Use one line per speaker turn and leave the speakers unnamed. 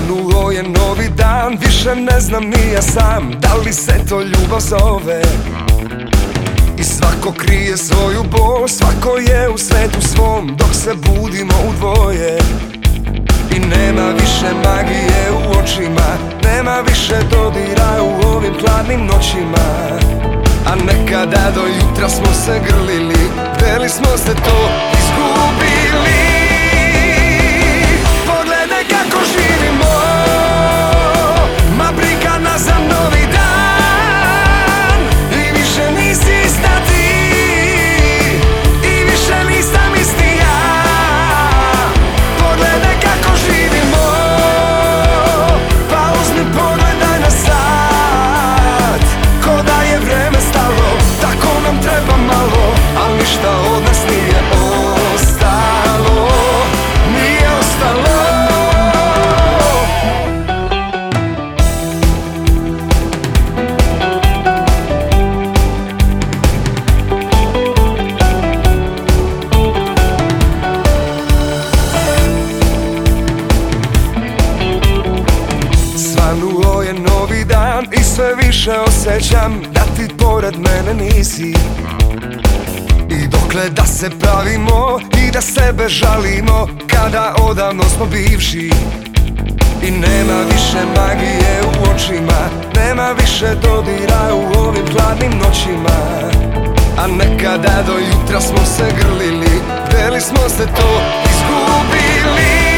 Svanuo je novi dan, više ne znam ni ja sam Da li se to ljubav zove? I svako krije svoju bol, svako je u svetu svom Dok se budimo u dvoje. I nema više magije u očima Nema više dodira u ovim hladnim noćima. A nekada do jutra smo se grlili Gdje smo se to izgubili dan i sve više osjećam da ti pored mene nisi. I dokle da se pravimo i da sebe žalimo kada odavno smo bivši. I nema više magije u očima, nema više dodira u ovim hladnim noćima. A nekada do jutra smo se grlili, gdje smo se to izgubili